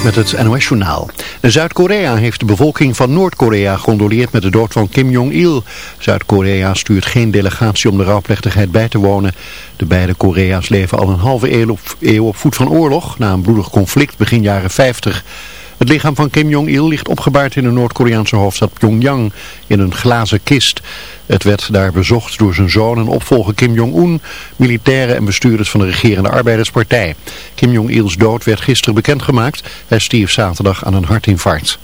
Met het NOS Journaal. Zuid-Korea heeft de bevolking van Noord-Korea gecondoleerd met de dood van Kim Jong-il. Zuid-Korea stuurt geen delegatie om de rouwplechtigheid bij te wonen. De beide Korea's leven al een halve eeuw op, eeuw op voet van oorlog, na een bloedig conflict begin jaren 50. Het lichaam van Kim Jong-il ligt opgebaard in de Noord-Koreaanse hoofdstad Pyongyang in een glazen kist. Het werd daar bezocht door zijn zoon en opvolger Kim Jong-un, militairen en bestuurders van de regerende arbeiderspartij. Kim Jong-ils dood werd gisteren bekendgemaakt. Hij stierf zaterdag aan een hartinfarct.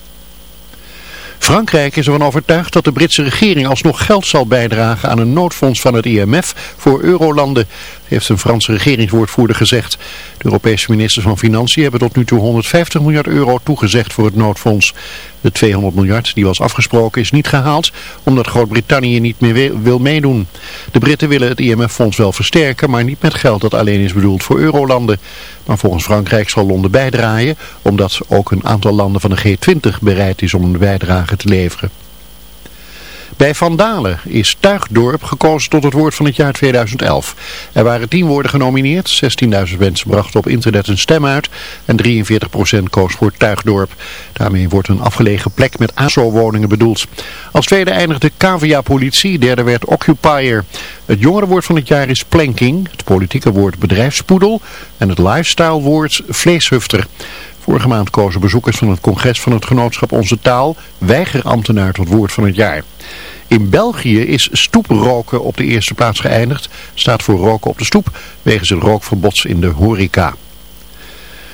Frankrijk is ervan overtuigd dat de Britse regering alsnog geld zal bijdragen aan een noodfonds van het IMF voor eurolanden, heeft een Franse regeringswoordvoerder gezegd. De Europese ministers van Financiën hebben tot nu toe 150 miljard euro toegezegd voor het noodfonds. De 200 miljard die was afgesproken is niet gehaald omdat Groot-Brittannië niet meer wil meedoen. De Britten willen het IMF-fonds wel versterken, maar niet met geld dat alleen is bedoeld voor eurolanden. Maar volgens Frankrijk zal Londen bijdraaien omdat ook een aantal landen van de G20 bereid is om een bijdrage te leveren. Bij Vandalen is Tuigdorp gekozen tot het woord van het jaar 2011. Er waren 10 woorden genomineerd, 16.000 mensen brachten op internet een stem uit en 43% koos voor Tuigdorp. Daarmee wordt een afgelegen plek met ASO-woningen bedoeld. Als tweede eindigde Cavia Politie, derde werd Occupier. Het jongerenwoord van het jaar is planking, het politieke woord bedrijfspoedel en het lifestyle woord vleeshufter. Vorige maand kozen bezoekers van het congres van het genootschap Onze Taal weigerambtenaar tot woord van het jaar. In België is stoeproken op de eerste plaats geëindigd. Staat voor roken op de stoep wegens het rookverbods in de horeca.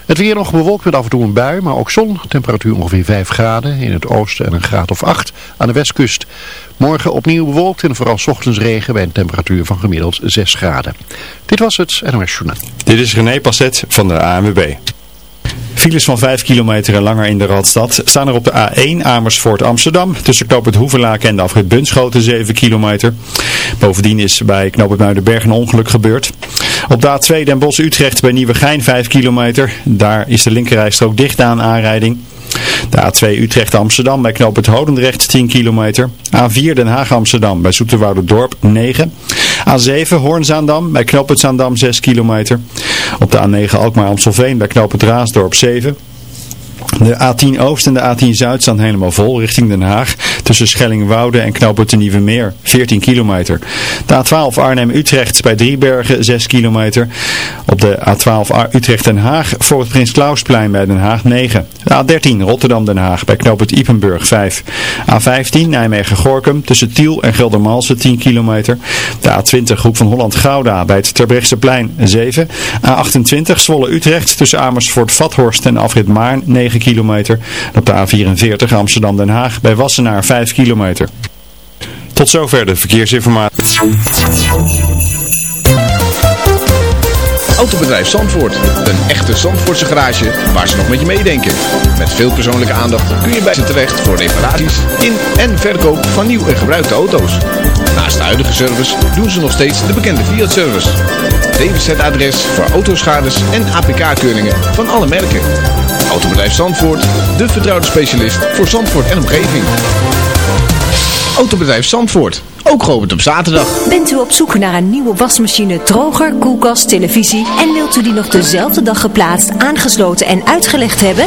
Het weer nog bewolkt met af en toe een bui, maar ook zon. Temperatuur ongeveer 5 graden. In het oosten en een graad of 8 aan de westkust. Morgen opnieuw bewolkt en vooral ochtends regen bij een temperatuur van gemiddeld 6 graden. Dit was het NOS Journaal. Dit is René Passet van de ANWB. Files van 5 kilometer en langer in de Radstad staan er op de A1 Amersfoort Amsterdam. Tussen knoop het en de afrit Bunschoten 7 kilometer. Bovendien is bij knoop Muidenberg een ongeluk gebeurd. Op de A2 Den Bosch Utrecht bij Nieuwegein 5 kilometer. Daar is de linkerrijstrook dicht aan aanrijding. De A2 Utrecht-Amsterdam bij knoop het Hodendrecht 10 kilometer. A4 Den Haag-Amsterdam bij Dorp 9. A7 Hoornzaandam bij knoop het Zaandam 6 kilometer. Op de A9 Alkmaar-Amstelveen bij knoop Raasdorp 7. De A10 Oost en de A10 Zuid staan helemaal vol richting Den Haag. Tussen Schellingwoude en Knoopert de Nieuwe Meer, 14 kilometer. De A12 Arnhem-Utrecht bij Driebergen, 6 kilometer. Op de A12 Utrecht-Den Haag voor het Prins Klausplein bij Den Haag, 9. De A13 Rotterdam-Den Haag bij Knoopert Ipenburg, 5. A15 Nijmegen-Gorkum tussen Tiel en Geldermalsen, 10 kilometer. De A20 Groep van Holland-Gouda bij het Terbrechtseplein, 7. A28 Zwolle-Utrecht tussen Amersfoort-Vathorst en Afrit Maarn, 9 kilometer. op de A44 Amsterdam-Den Haag bij Wassenaar 5 kilometer. Tot zover de verkeersinformatie. Autobedrijf Zandvoort. Een echte Zandvoortse garage waar ze nog met je meedenken. Met veel persoonlijke aandacht kun je bij ze terecht voor reparaties in en verkoop van nieuw en gebruikte auto's. Naast de huidige service doen ze nog steeds de bekende Fiat-service. DWZ-adres voor autoschades en APK-keuringen van alle merken. Autobedrijf Zandvoort, de vertrouwde specialist voor Zandvoort en omgeving. Autobedrijf Zandvoort, ook geopend op zaterdag. Bent u op zoek naar een nieuwe wasmachine, droger, koelkast, televisie en wilt u die nog dezelfde dag geplaatst, aangesloten en uitgelegd hebben?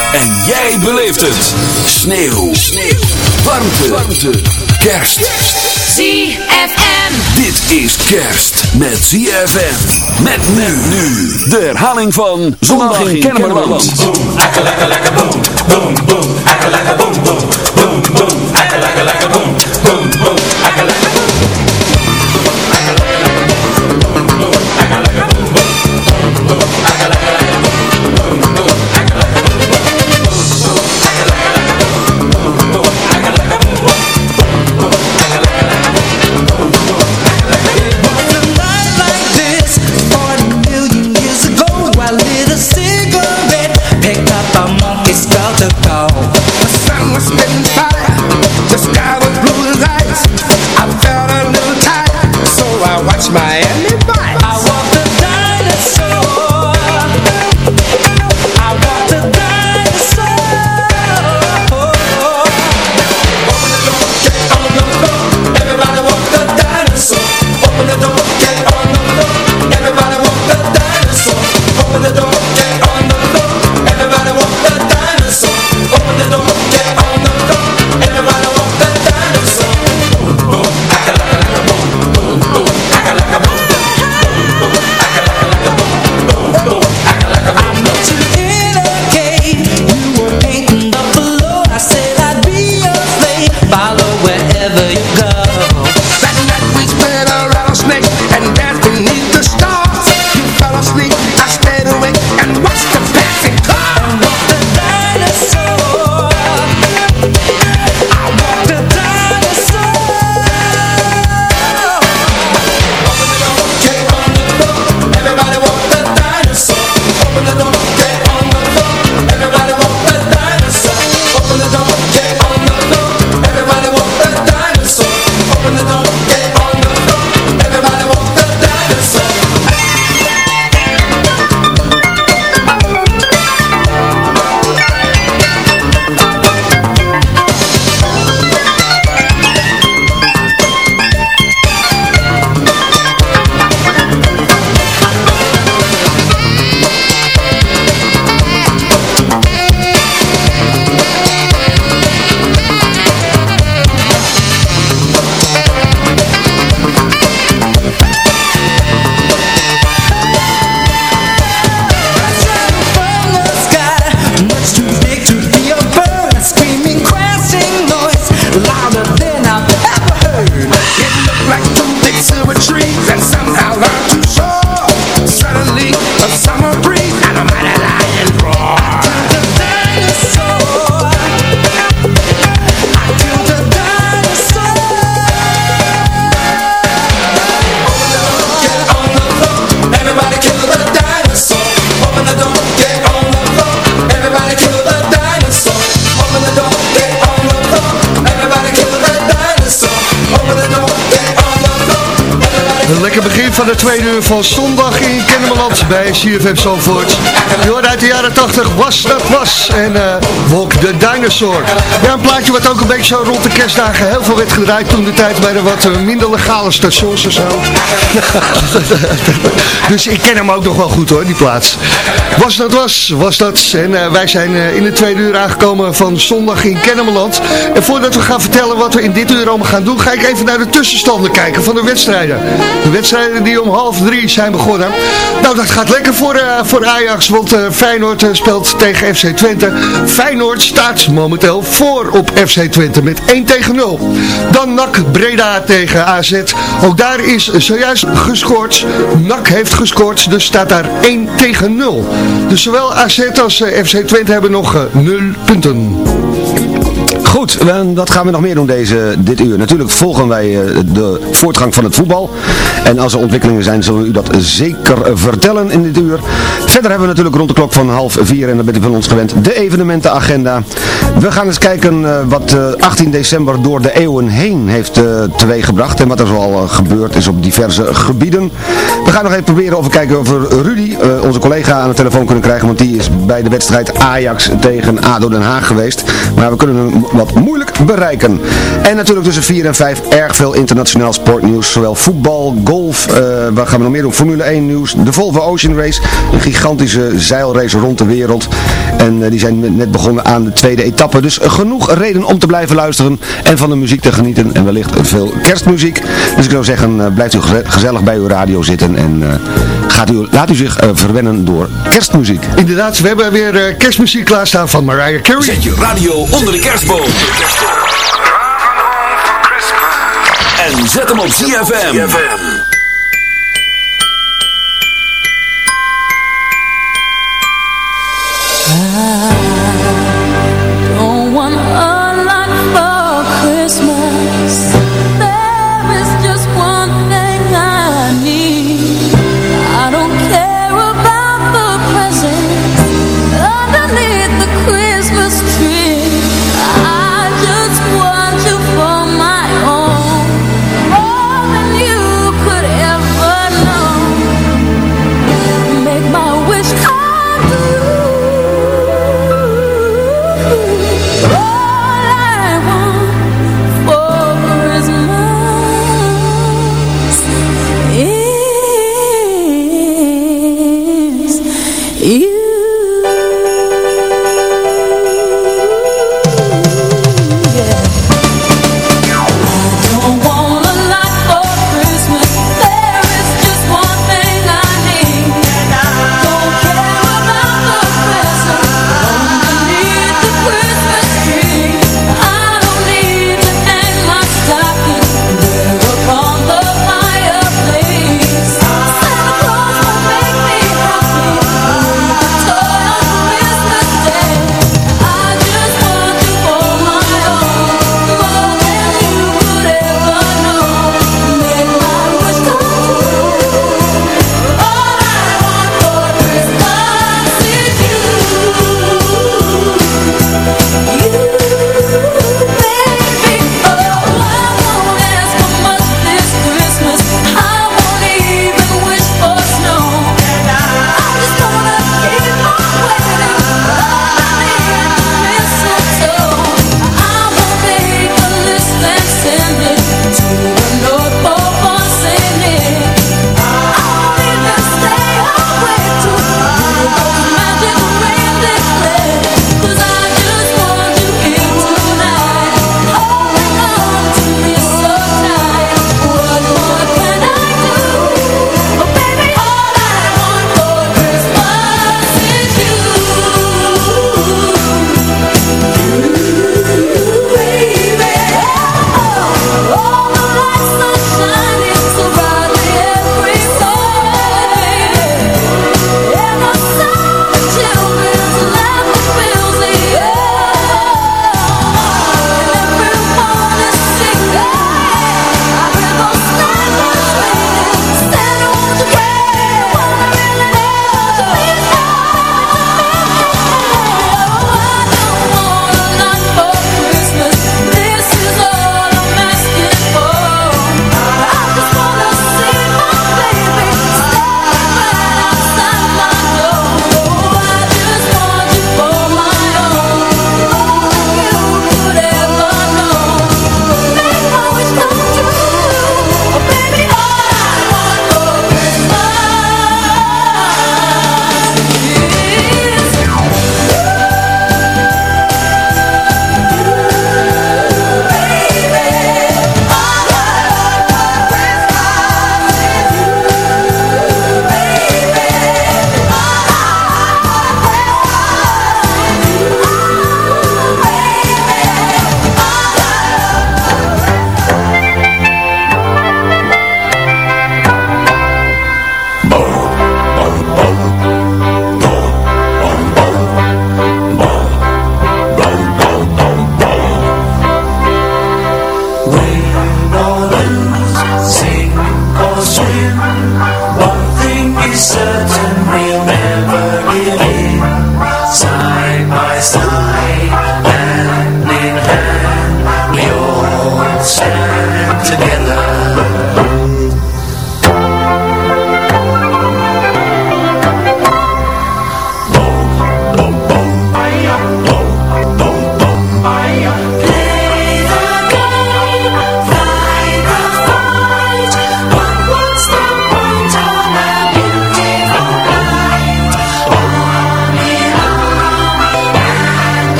En jij beleeft het. Sneeuw. Sneeuw. Warmte. Warmte. Kerst. ZFM. Dit is kerst met ZFM. Met nu nu. De herhaling van Zondag in Kennemerland. Boom, akka boom. Boom, boom, akka boom, boom. Boom, Een lekker begin van de tweede uur van zondag in Kennemerland bij CFM Zandvoort. Je uit de jaren 80 Was Dat Was en uh, Walk the Dinosaur. Ja, een plaatje wat ook een beetje zo rond de kerstdagen heel veel werd gedraaid toen de tijd bij de wat eh, minder legale stations en zo. dus ik ken hem ook nog wel goed hoor, die plaats. Was Dat Was, Was Dat. En uh, wij zijn in de tweede uur aangekomen van zondag in Kennemerland. En voordat we gaan vertellen wat we in dit uur allemaal gaan doen, ga ik even naar de tussenstanden kijken van de wedstrijden. De wedstrijden die om half drie zijn begonnen. Nou, dat gaat lekker voor, uh, voor Ajax, want uh, Feyenoord uh, speelt tegen FC Twente. Feyenoord staat momenteel voor op FC Twente met 1 tegen 0. Dan NAC Breda tegen AZ. Ook daar is zojuist gescoord. NAC heeft gescoord, dus staat daar 1 tegen 0. Dus zowel AZ als FC Twente hebben nog 0 punten. Goed, wat gaan we nog meer doen deze, dit uur? Natuurlijk volgen wij de voortgang van het voetbal. En als er ontwikkelingen zijn, zullen we u dat zeker vertellen in dit uur. Verder hebben we natuurlijk rond de klok van half vier, en dan bent u van ons gewend, de evenementenagenda. We gaan eens kijken wat 18 december door de eeuwen heen heeft teweeggebracht. En wat er zoal gebeurd is op diverse gebieden. We gaan nog even proberen of we kijken of we Rudy, onze collega, aan de telefoon kunnen krijgen. Want die is bij de wedstrijd Ajax tegen ADO Den Haag geweest. Maar we kunnen hem wat moeilijk bereiken. En natuurlijk tussen 4 en 5 erg veel internationaal sportnieuws. Zowel voetbal, golf, uh, wat gaan we nog meer doen? Formule 1 nieuws. De Volvo Ocean Race. Een gigantische zeilrace rond de wereld. En uh, die zijn net begonnen aan de tweede etappe. Dus genoeg reden om te blijven luisteren. En van de muziek te genieten. En wellicht veel kerstmuziek. Dus ik zou zeggen, uh, blijft u gezellig bij uw radio zitten. En gaat u, laat u zich verwennen door kerstmuziek. Inderdaad, we hebben weer kerstmuziek klaarstaan van Mariah Carey. Zet je radio onder de kerstboom. En zet hem op ZFM.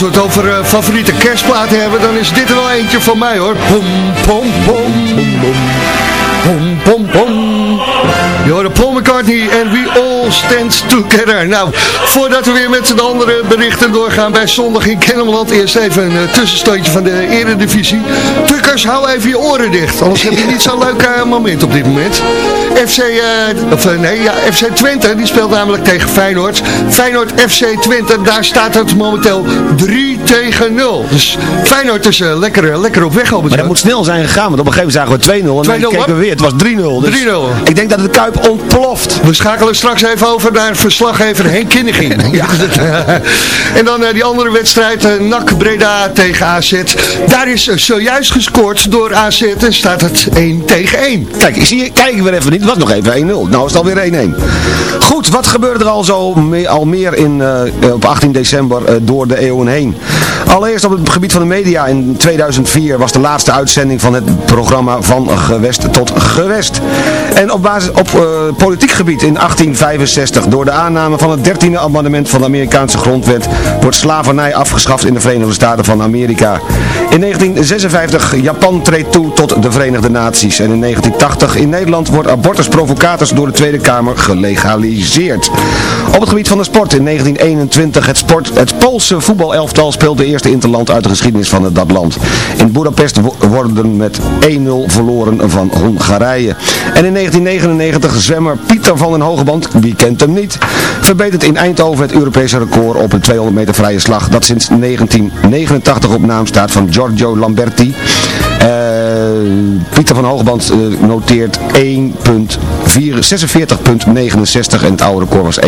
Als we het over eh, favoriete kerstplaten hebben, dan is dit er wel eentje van mij hoor. Pom, pom, pom, pom, pom, pom, pom. Je hoorde Paul McCartney en We All Stand Together. Nou, voordat we weer met de andere berichten doorgaan bij Zondag in Kennemerland, eerst even een uh, tussenstandje van de eredivisie. Tukkers, hou even je oren dicht, anders heb je niet zo'n leuk uh, moment op dit moment. FC, uh, of, nee, ja, FC Twente, die speelt namelijk tegen Feyenoord. Feyenoord FC Twente, daar staat het momenteel 3 tegen 0. Dus Feyenoord is lekker, lekker op weg. Maar dat moet snel zijn gegaan, want op een gegeven moment zagen we 2-0 en dan keken we weer, het was 3-0. Dus 3-0. Ik denk dat het Kuip ontploft. We schakelen straks even over naar verslaggever Henk Kinniging. Ja. en dan uh, die andere wedstrijd, uh, NAC Breda tegen AZ. Daar is uh, zojuist gescoord door AZ en staat het 1 tegen 1. Kijk, ik zie, kijken we even niet. Het was nog even 1-0. Nou is het alweer 1-1. Goed, wat gebeurde er al zo mee, al meer in, op 18 december door de eeuwen heen? Allereerst op het gebied van de media. In 2004 was de laatste uitzending van het programma Van Gewest tot Gewest. En op, basis, op uh, politiek gebied in 1865, door de aanname van het 13e amendement van de Amerikaanse grondwet, wordt slavernij afgeschaft in de Verenigde Staten van Amerika. In 1956, Japan treedt toe tot de Verenigde Naties. En in 1980 in Nederland wordt abortusprovocators door de Tweede Kamer gelegaliseerd. Op het gebied van de sport in 1921 het, sport, het Poolse voetbalelftal speelt de eerste interland uit de geschiedenis van dat land. In Budapest wo- worden met 1-0 verloren van Hongarije. En in 1999 zwemmer Pieter van den Hogeband, wie kent hem niet, verbetert in Eindhoven het Europese record op een 200 meter vrije slag dat sinds 1989 op naam staat van Giorgio Lamberti. Eh, Pieter van Hogeband eh, noteert 1.46.69 en het oude record was 1.46.58.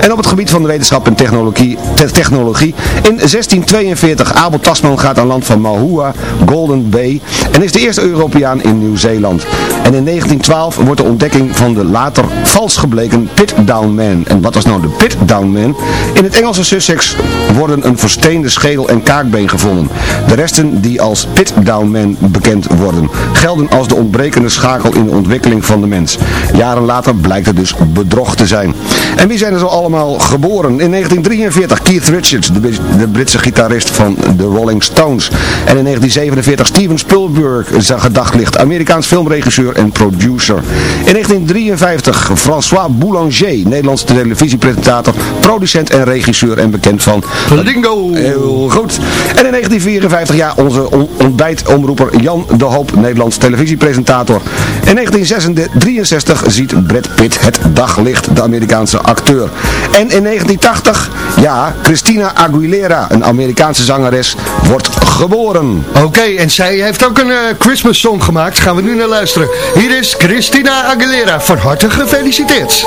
En op het gebied van de wetenschap en technologie, te- technologie in 1642 Abel Tasman gaat aan land van Mahua, Golden Bay en is de eerste Europeaan in Nieuw-Zeeland. En in 1912 wordt de ontdekking van de later vals gebleken Pitdown Man. En wat was nou de Pitdown Man? In het Engelse Sussex worden een versteende schedel en kaakbeen gevonden. De resten die als Pitdown Man bekend worden, gelden als de ontbrekende schakel in de ontwikkeling van de mens. Jaren later blijkt het dus bedrog te zijn. En wie zijn er zo allemaal geboren? In 1943 Keith Richards, de, de Britse gitarist van de Rolling Stones. En in 1947 Steven Spielberg, zijn gedachtlicht, Amerikaans filmregisseur en producer. In 1953 François Boulanger, Nederlandse televisiepresentator, producent en regisseur en bekend van... Lingo! Heel goed. En in 1954, ja, onze on- ontbijtomroeper Jan de Hoop, Nederlands televisiepresentator. In 1963 ziet Brad Pitt het daglicht, de Amerikaanse acteur. En in 1980, ja, Christina Aguilera, een Amerikaanse zangeres, wordt geboren. Oké, en zij heeft ook een eh, Christmas song gemaakt. Gaan we nu naar luisteren. Hier is Christina Aguilera. Van harte gefeliciteerd.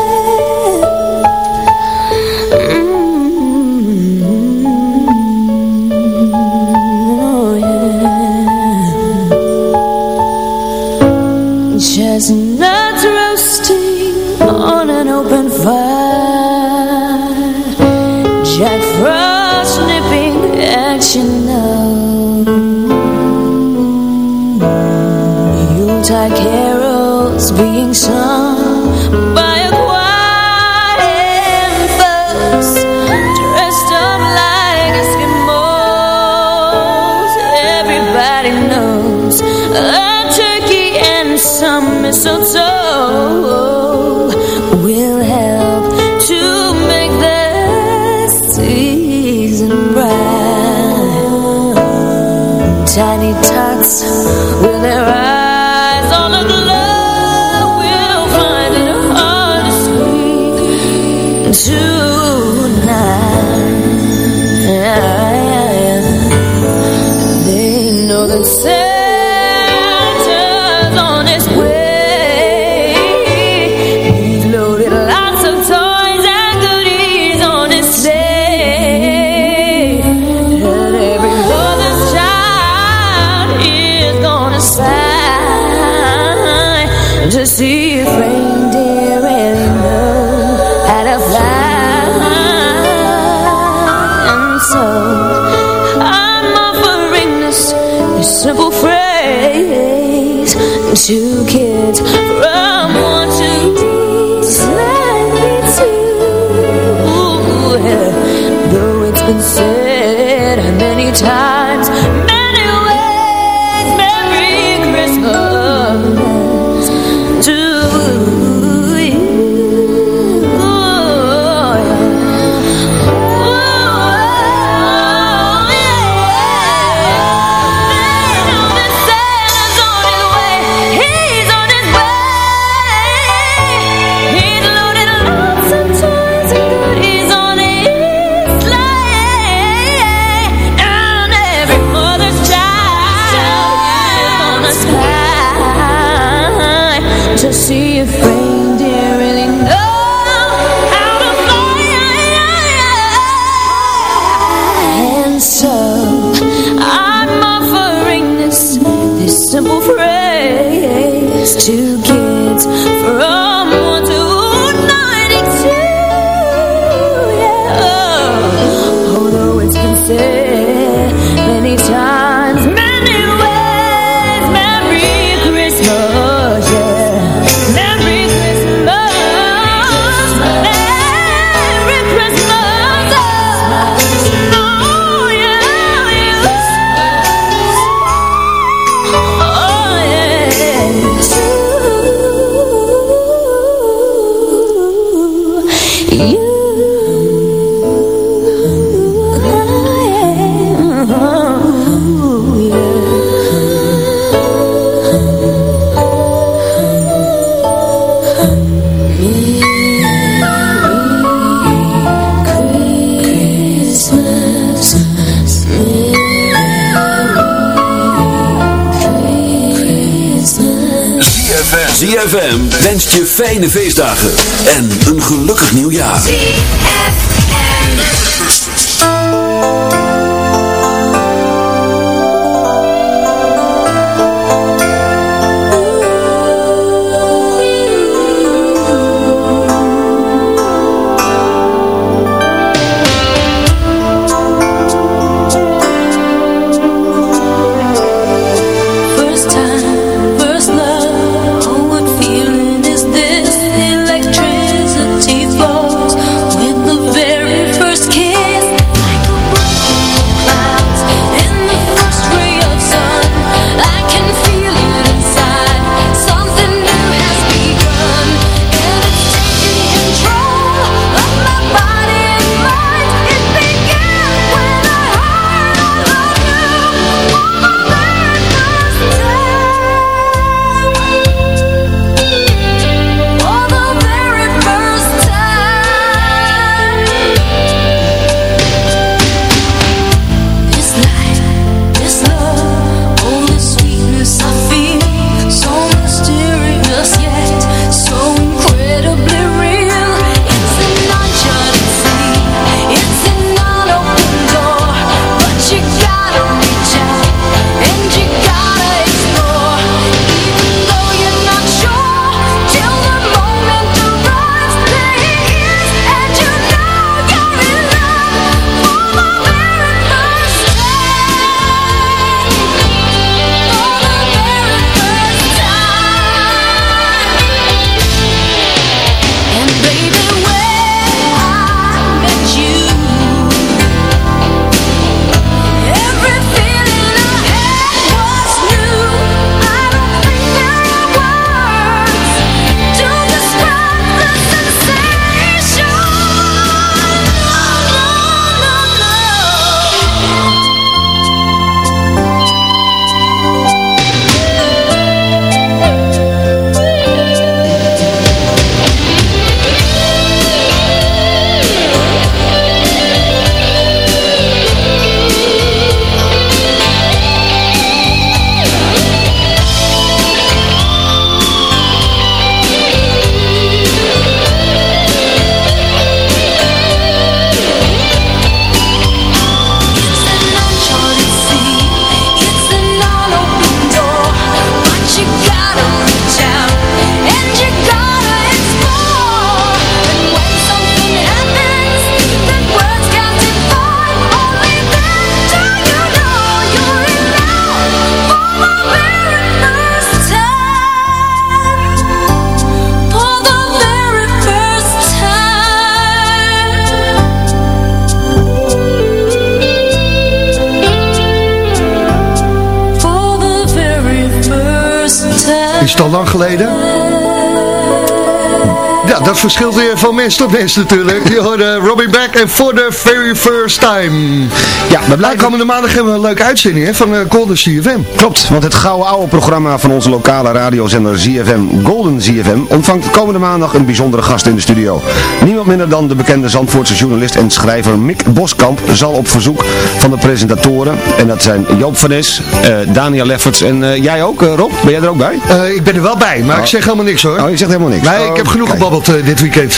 Verschilt weer van mens tot mens natuurlijk. Je hoorde Robbie Beck en For the Very First Time. Ja, we blijven... komende maandag hebben we een leuke uitzending hè, van uh, Golden CFM. Klopt, want het gouden oude programma van onze lokale radiozender ZFM, Golden ZFM, ontvangt komende maandag een bijzondere gast in de studio. Niemand minder dan de bekende Zandvoortse journalist en schrijver Mick Boskamp zal op verzoek van de presentatoren, en dat zijn Joop van Nes, eh, Daniel Lefferts en eh, jij ook, eh, Rob? Ben jij er ook bij? Eh, ik ben er wel bij, maar ik zeg helemaal niks hoor. Oh, je zegt helemaal niks. Nee, Oh, ik heb genoeg kijk. gebabbeld eh,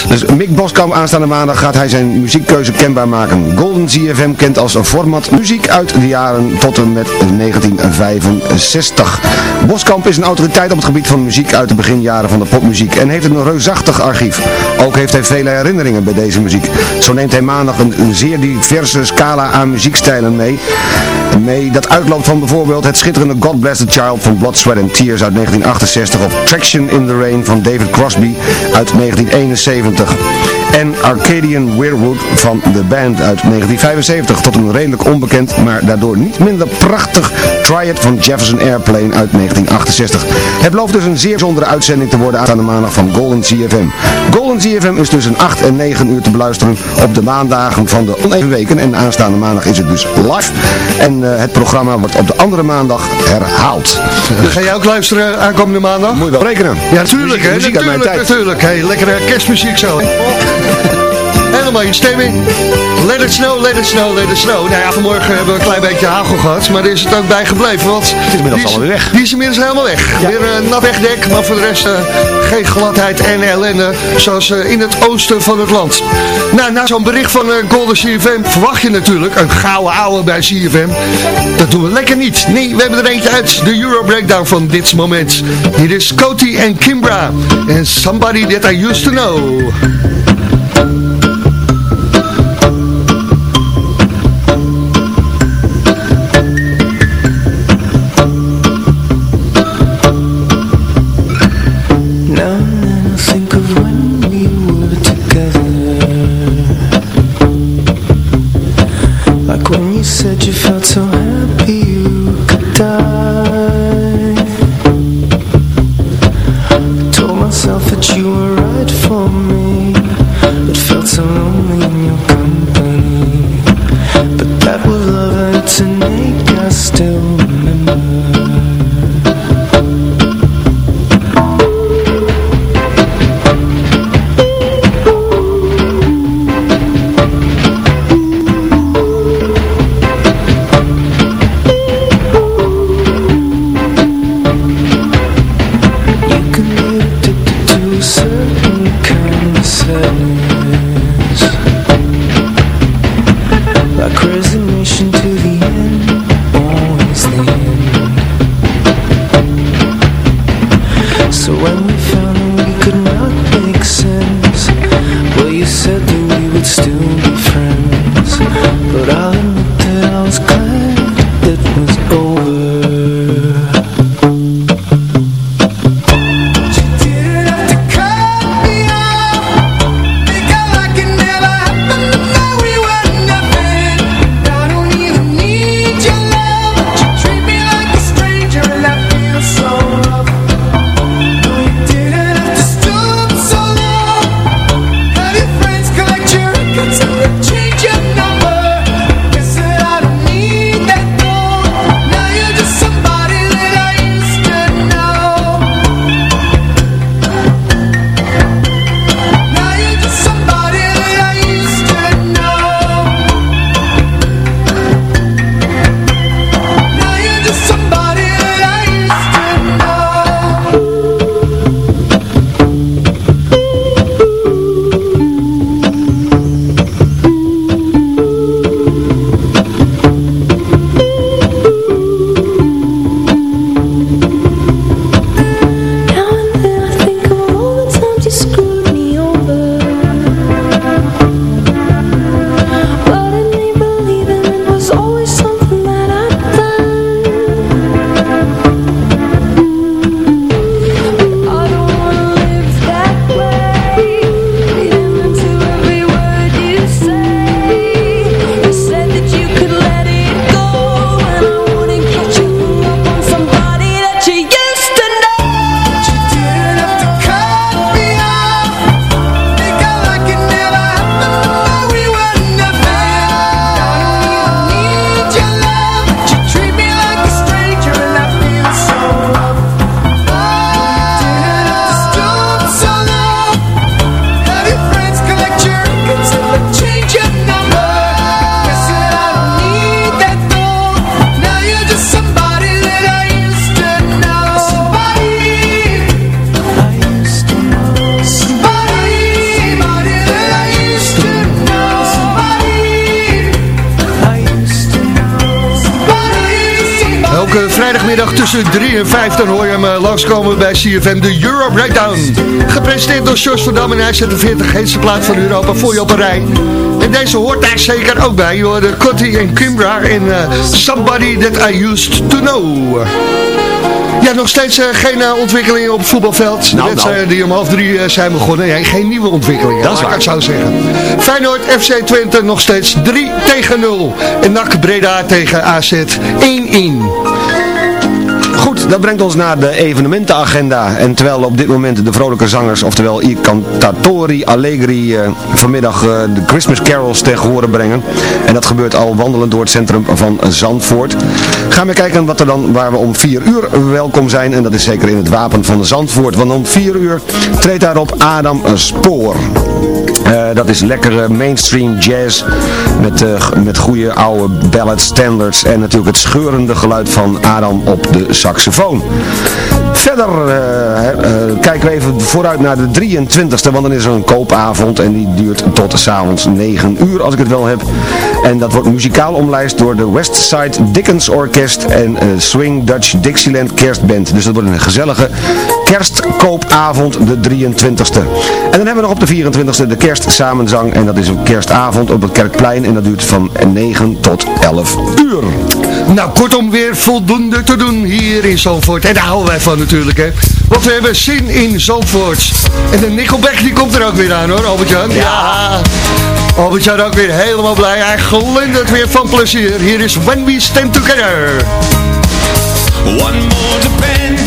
Dus Mick Boskamp aanstaande maandag gaat hij zijn muziekkeuze kenbaar maken. Golden ZFM kent als format muziek uit de jaren tot en met 1965. Boskamp is een autoriteit op het gebied van muziek uit de beginjaren van de popmuziek en heeft een reusachtig archief. Ook heeft hij vele herinneringen bij deze muziek. Zo neemt hij maandag een, een zeer diverse scala aan muziekstijlen mee. Mee dat uitloopt van bijvoorbeeld het schitterende God Bless the Child van Blood, Sweat and Tears uit 1968 of Traction in the Rain van David Crosby uit 1971 en Arcadian Weirwood van de band uit 1975 tot een redelijk onbekend, maar daardoor niet minder prachtig Triad van Jefferson Airplane uit 1968. Het belooft dus een zeer bijzondere uitzending te worden aan de maandag van Golden CFM. Golden CFM is tussen 8 en 9 uur te beluisteren op de maandagen van de oneven weken en aanstaande maandag is het dus live en eh, het programma wordt op de andere maandag herhaald. Dus ga jij ook luisteren aankomende maandag? Moet je wel rekenen. Ja, natuurlijk, hè, muziek uit mijn natuurlijk, tijd. natuurlijk. Hey, lekkere kerstmuziek zo. Helemaal in. Let it snow, let it snow, let it snow. Nou ja, vanmorgen hebben we een klein beetje hagel gehad, maar er is het ook bij gebleven. Want Het is inmiddels alweer weg. Die is inmiddels helemaal weg. Weer een nat wegdek, maar voor de rest eh, geen gladheid en ellende, zoals eh, in het oosten van het land. Nou, na zo'n bericht van eh, Golden CFM verwacht je natuurlijk een gouden ouwe bij CFM. Dat doen we lekker niet. Nee, we hebben er eentje uit, de Euro Breakdown van dit moment. Hier is Coty en Kimbra. En Somebody That I Used To Know. 53 hoor je hem langs langskomen bij CFM, de Euro Breakdown. Gepresenteerd door George van Dam en hij zet 40 plaats van Europa voor je op een rij. En deze hoort daar zeker ook bij. Je hoorde Cotty en Kimbra in eh, Somebody That I Used To Know. Ja, nog steeds eh, geen ontwikkelingen op het voetbalveld. Nou, nou. die om half drie zijn begonnen. Ja, geen nieuwe ontwikkelingen, dat zou ik zou zeggen. Feyenoord FC Twente nog steeds 3 tegen 0. En NAC Breda tegen AZ 1-1. Dat brengt ons naar de evenementenagenda. En terwijl op dit moment de vrolijke zangers, oftewel I Cantatori Allegri, eh, vanmiddag eh, de Christmas carols tegen horen brengen. En dat gebeurt al wandelend door het centrum van Zandvoort. Gaan we kijken wat er dan, waar we om 4 uur welkom zijn. En dat is zeker in het wapen van Zandvoort. Want om 4 uur treedt daarop Adam Spoor. Eh, dat is lekkere mainstream jazz met, eh, met goede oude ballad standards en natuurlijk het scheurende geluid van Adam op de saxofoon. Verder eh, eh, kijken we even vooruit naar de 23e, want dan is er een koopavond en die duurt tot s'avonds 9 uur als ik het wel heb. En dat wordt muzikaal omlijst door de Westside Dickens Orkest en eh, Swing Dutch Dixieland Kerstband. Dus dat wordt een gezellige kerstkoopavond de 23e. En dan hebben we nog op de 24e de kerstsamenzang en dat is een kerstavond op het Kerkplein en dat duurt van 9 tot 11 uur. Nou, kortom weer voldoende te doen hier in Zandvoort. En daar houden wij van natuurlijk, hè. Want we hebben zin in Zandvoort. En de Nickelback die komt er ook weer aan, hoor, Albert-Jan. Ja. Albert-Jan ook weer helemaal blij. Hij glundert weer van plezier. Hier is When We Stand Together. One more depending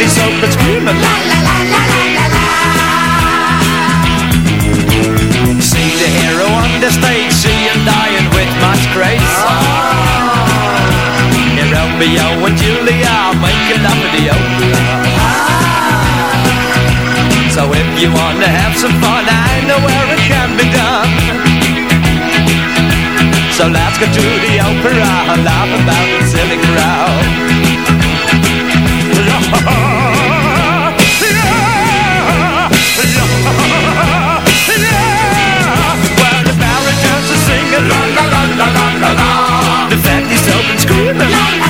And the fatties open screaming la la la la la la la See the hero on the stage, see him dying with much grace. Here Romeo and Julia in the opera So if you wanna have some fun, I know where it can be done. So let's go to the opera laugh about the silly crowd. Looking oh, screaming.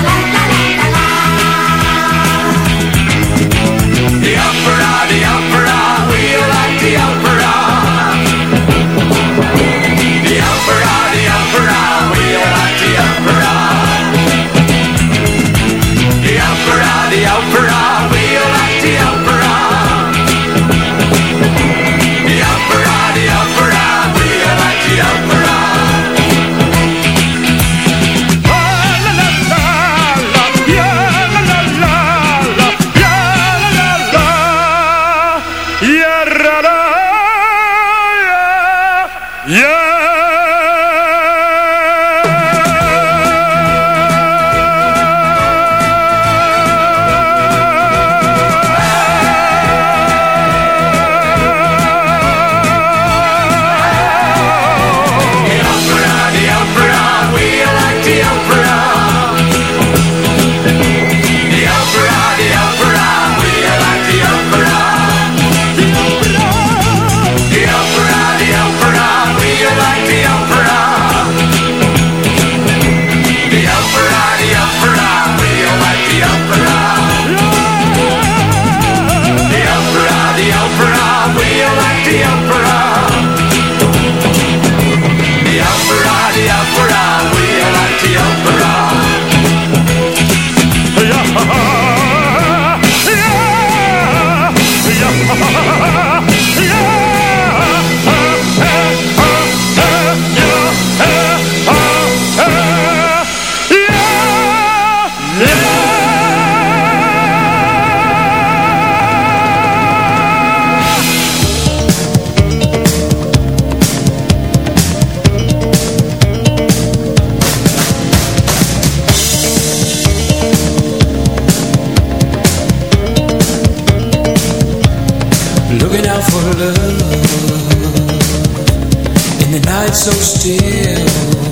In the night so still.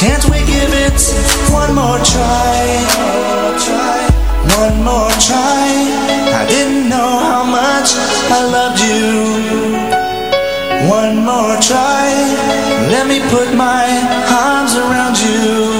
Can't we give it one more try? One more try. I didn't know how much I loved you. One more try. Let me put my arms around you.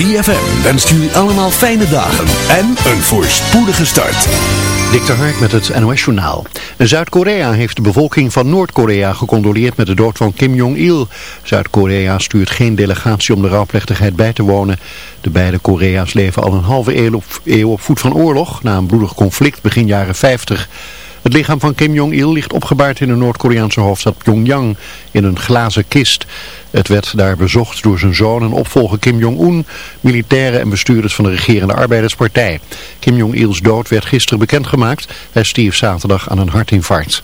ZFM wenst jullie allemaal fijne dagen en een voorspoedige start. Dik de Hark met het NOS Journaal. Zuid-Korea heeft de bevolking van Noord-Korea gecondoleerd met de dood van Kim Jong-il. Zuid-Korea stuurt geen delegatie om de rouwplechtigheid bij te wonen. De beide Korea's leven al een halve eeuw op, eeuw op voet van oorlog na een bloedig conflict begin jaren 50. Het lichaam van Kim Jong-il ligt opgebaard in de Noord-Koreaanse hoofdstad Pyongyang in een glazen kist. Het werd daar bezocht door zijn zoon en opvolger Kim Jong-un, militairen en bestuurders van de regerende arbeiderspartij. Kim Jong-il's dood werd gisteren bekendgemaakt. Hij stierf zaterdag aan een hartinfarct.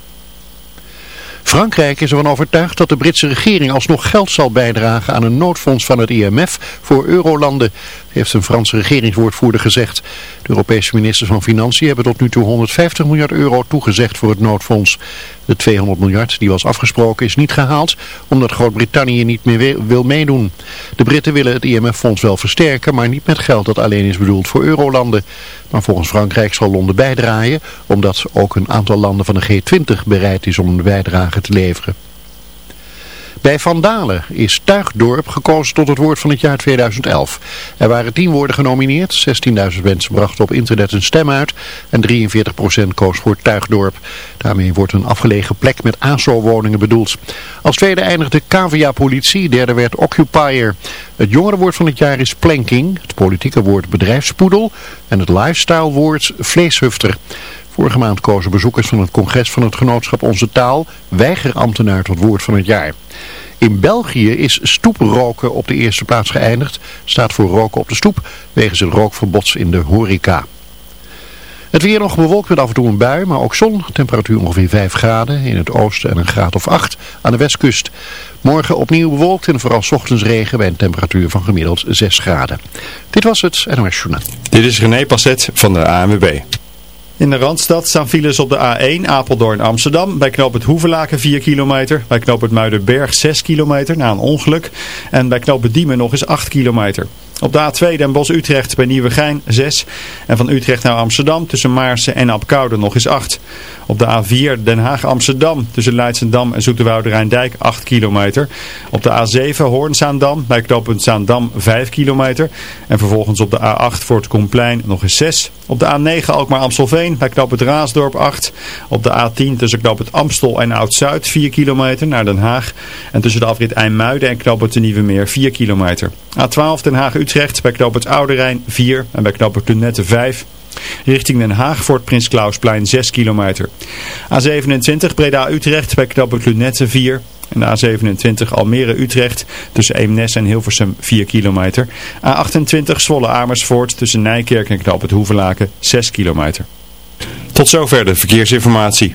Frankrijk is ervan overtuigd dat de Britse regering alsnog geld zal bijdragen aan een noodfonds van het IMF voor eurolanden, heeft een Franse regeringswoordvoerder gezegd. De Europese ministers van Financiën hebben tot nu toe 150 miljard euro toegezegd voor het noodfonds. De 200 miljard die was afgesproken is niet gehaald omdat Groot-Brittannië niet meer wil meedoen. De Britten willen het IMF-fonds wel versterken, maar niet met geld dat alleen is bedoeld voor eurolanden. Maar volgens Frankrijk zal Londen bijdragen, omdat ook een aantal landen van de G20 bereid is om een bijdrage te leveren. Bij Vandalen is Tuigdorp gekozen tot het woord van het jaar 2011. Er waren 10 woorden genomineerd, 16.000 mensen brachten op internet een stem uit en 43% koos voor Tuigdorp. Daarmee wordt een afgelegen plek met ASO-woningen bedoeld. Als tweede eindigde Cavia Politie, derde werd Occupier. Het jongere woord van het jaar is planking, het politieke woord bedrijfspoedel en het lifestyle woord vleeshufter. Vorige maand kozen bezoekers van het congres van het genootschap Onze Taal weigerambtenaar tot woord van het jaar. In België is stoeproken op de eerste plaats geëindigd. Staat voor roken op de stoep wegens het rookverbod in de horeca. Het weer nog bewolkt met af en toe een bui, maar ook zon. Temperatuur ongeveer 5 graden. In het oosten en een graad of 8 aan de westkust. Morgen opnieuw bewolkt en vooral ochtends regen bij een temperatuur van gemiddeld 6 graden. Dit was het NOS Journaal. Dit is René Passet van de ANWB. In de Randstad staan files op de A1 Apeldoorn-Amsterdam. Bij knoop het Hoevelaken 4 kilometer. Bij knoop het Muidenberg 6 kilometer na een ongeluk. En bij knoop het Diemen nog eens 8 kilometer. Op de A2 Den Bosch-Utrecht bij Nieuwegein 6. En van Utrecht naar Amsterdam tussen Maarsen en Apkoude nog eens 8. Op de A4 Den Haag-Amsterdam tussen Leidsendam en Zoeterwoude Rijndijk 8 kilometer. Op de A7 Hoorn-Zaandam bij knooppunt Zaandam 5 kilometer. En vervolgens op de A8 Fort Komplein nog eens 6. Op de A9 Alkmaar-Amstelveen bij knooppunt Raasdorp 8. Op de A10 tussen knooppunt Amstel en Oud-Zuid 4 kilometer naar Den Haag. En tussen de afrit IJmuiden en knooppunt de Nieuwe Meer 4 kilometer. A12 Den Haag-Utrecht bij knooppunt Oude Rijn 4 en bij knooppunt Lunette 5. Richting Den Haag voor het Prins Klausplein 6 kilometer. A27 Breda-Utrecht bij knooppunt Lunette 4. En de A27 Almere-Utrecht tussen Eemnes en Hilversum 4 kilometer. A28 Zwolle-Amersfoort tussen Nijkerk en knooppunt Hoevelaken 6 kilometer. Tot zover de verkeersinformatie.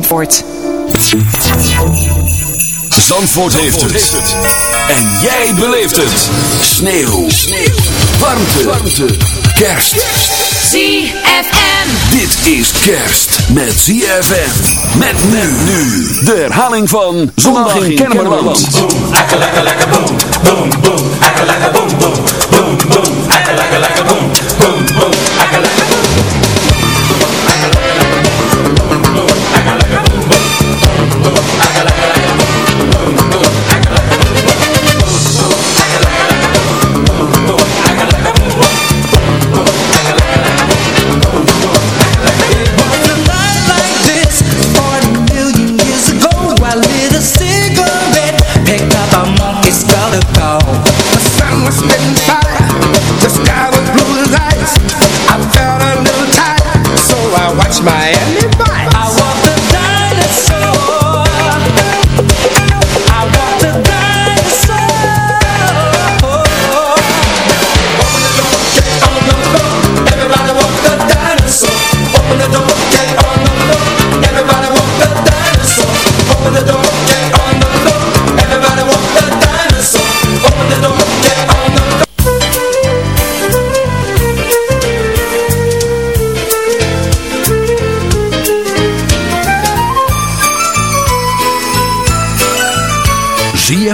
Zandvoort. Zandvoort heeft het. En jij beleeft het. Sneeuw. Sneeuw. Warmte. Warmte. Kerst. ZFM. Dit is kerst met ZFM. Met men nu. De herhaling van Zondag in Kennemerland. Boom, laka laka boom, boom boom, boom boom, boom boom,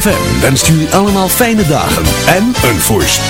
ZFM wenst jullie allemaal fijne dagen en een voorspoedig.